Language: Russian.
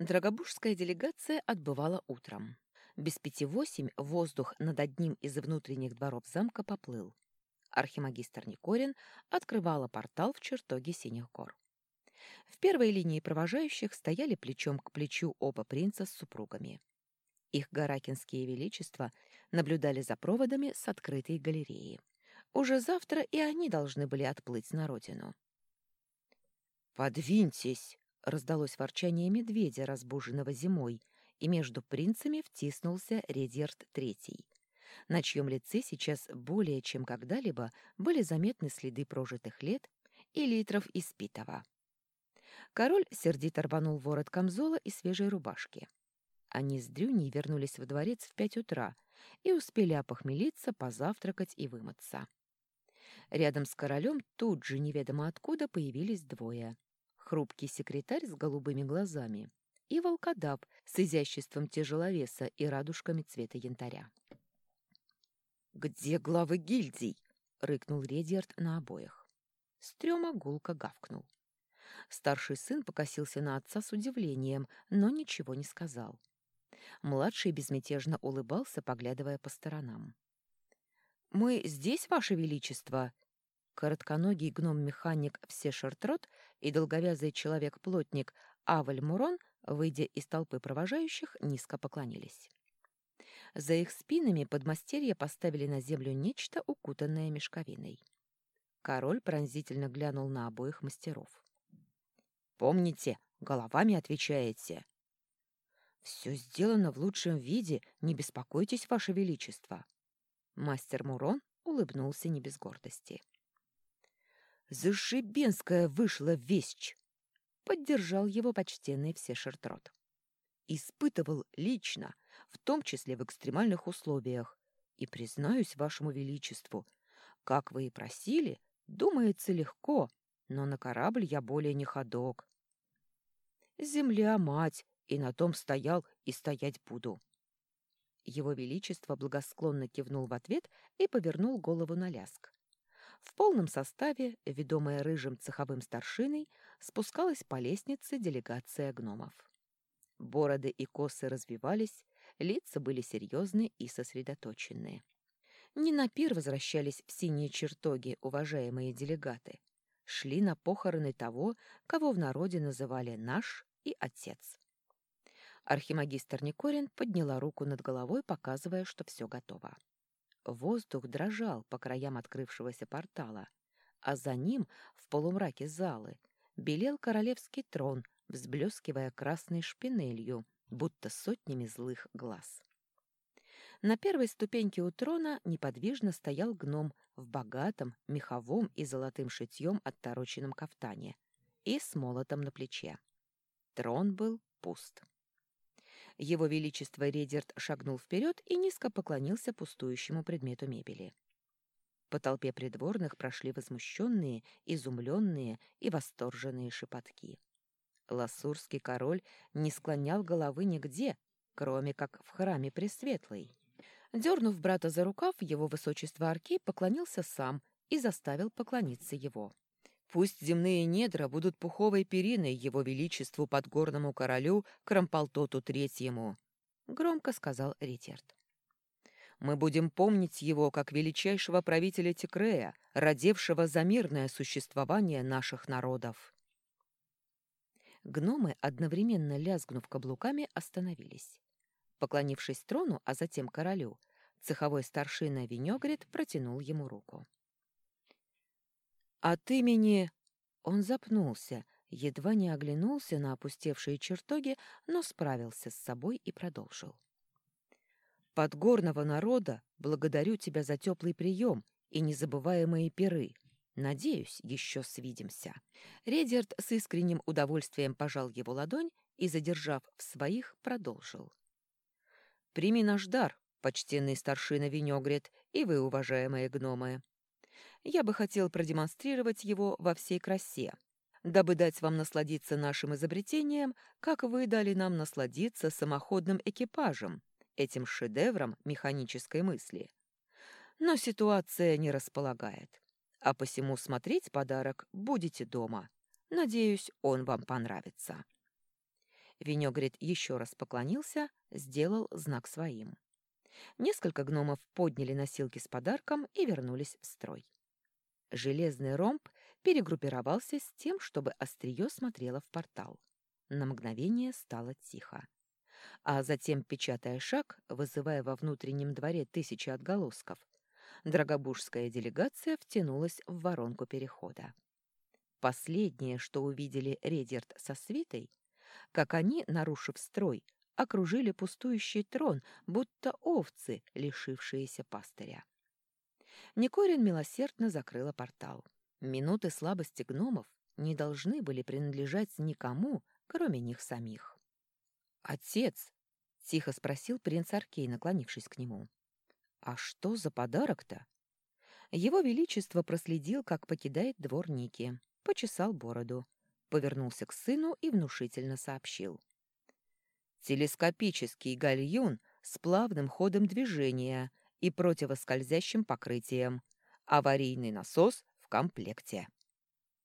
Драгобужская делегация отбывала утром. Без пяти восемь воздух над одним из внутренних дворов замка поплыл. Архимагистр Никорин открывала портал в чертоге Синих гор. В первой линии провожающих стояли плечом к плечу оба принца с супругами. Их гаракинские величества наблюдали за проводами с открытой галереи. Уже завтра и они должны были отплыть на родину. «Подвиньтесь!» — раздалось ворчание медведя, разбуженного зимой, и между принцами втиснулся Редьярд Третий, на чьем лице сейчас более чем когда-либо были заметны следы прожитых лет и литров испитого. Король сердито рванул ворот камзола и свежей рубашки. Они с Дрюней вернулись во дворец в пять утра и успели опохмелиться, позавтракать и вымыться. Рядом с королем тут же неведомо откуда появились двое — хрупкий секретарь с голубыми глазами и волкодав с изяществом тяжеловеса и радужками цвета янтаря. «Где главы гильдий?» — рыкнул Редиард на обоих. Стрёма гулко гавкнул. Старший сын покосился на отца с удивлением, но ничего не сказал. Младший безмятежно улыбался, поглядывая по сторонам. «Мы здесь, Ваше Величество!» Коротконогий гном-механик Всешертрот и долговязый человек-плотник Авель Мурон, выйдя из толпы провожающих, низко поклонились. За их спинами подмастерья поставили на землю нечто, укутанное мешковиной. Король пронзительно глянул на обоих мастеров. «Помните, головами отвечаете». «Все сделано в лучшем виде, не беспокойтесь, Ваше Величество». Мастер Мурон улыбнулся не без гордости. Зашибенская вышла вещь!» — поддержал его почтенный Всешертрот. «Испытывал лично, в том числе в экстремальных условиях. И, признаюсь вашему величеству, как вы и просили, думается легко, но на корабль я более не ходок. Земля — мать, и на том стоял и стоять буду». Его Величество благосклонно кивнул в ответ и повернул голову на ляск. В полном составе, ведомая рыжим цеховым старшиной, спускалась по лестнице делегация гномов. Бороды и косы развивались, лица были серьезны и сосредоточенные. Не на пир возвращались в синие чертоги уважаемые делегаты. Шли на похороны того, кого в народе называли «наш» и «отец». Архимагистр Никорин подняла руку над головой, показывая, что все готово. Воздух дрожал по краям открывшегося портала, а за ним, в полумраке залы, белел королевский трон, взблескивая красной шпинелью, будто сотнями злых глаз. На первой ступеньке у трона неподвижно стоял гном в богатом, меховом и золотым шитьем оттороченном кафтане и с молотом на плече. Трон был пуст. Его Величество Редерт шагнул вперед и низко поклонился пустующему предмету мебели. По толпе придворных прошли возмущенные, изумленные и восторженные шепотки. Лассурский король не склонял головы нигде, кроме как в храме Пресветлой. Дернув брата за рукав, его высочество Аркей поклонился сам и заставил поклониться его. Пусть земные недра будут пуховой периной его величеству подгорному королю Крамполтоту Третьему, — громко сказал Ритерт. Мы будем помнить его как величайшего правителя Текрея, родившего за мирное существование наших народов. Гномы, одновременно лязгнув каблуками, остановились. Поклонившись трону, а затем королю, цеховой старшина Винегрет протянул ему руку. От имени... Он запнулся, едва не оглянулся на опустевшие чертоги, но справился с собой и продолжил. «Подгорного народа благодарю тебя за теплый прием и незабываемые пиры. Надеюсь, еще свидимся». Редерт с искренним удовольствием пожал его ладонь и, задержав в своих, продолжил. «Прими наш дар, почтенный старшина Винегрет, и вы, уважаемые гномы я бы хотел продемонстрировать его во всей красе, дабы дать вам насладиться нашим изобретением, как вы дали нам насладиться самоходным экипажем, этим шедевром механической мысли. Но ситуация не располагает. А посему смотреть подарок будете дома. Надеюсь, он вам понравится. Винегрет еще раз поклонился, сделал знак своим. Несколько гномов подняли носилки с подарком и вернулись в строй. Железный ромб перегруппировался с тем, чтобы острие смотрело в портал. На мгновение стало тихо. А затем, печатая шаг, вызывая во внутреннем дворе тысячи отголосков, драгобужская делегация втянулась в воронку перехода. Последнее, что увидели Редерт со свитой, как они, нарушив строй, окружили пустующий трон, будто овцы, лишившиеся пастыря. Никорин милосердно закрыла портал. Минуты слабости гномов не должны были принадлежать никому, кроме них самих. «Отец!» — тихо спросил принц Аркей, наклонившись к нему. «А что за подарок-то?» Его Величество проследил, как покидает двор Ники, почесал бороду, повернулся к сыну и внушительно сообщил. «Телескопический гальюн с плавным ходом движения и противоскользящим покрытием. Аварийный насос в комплекте».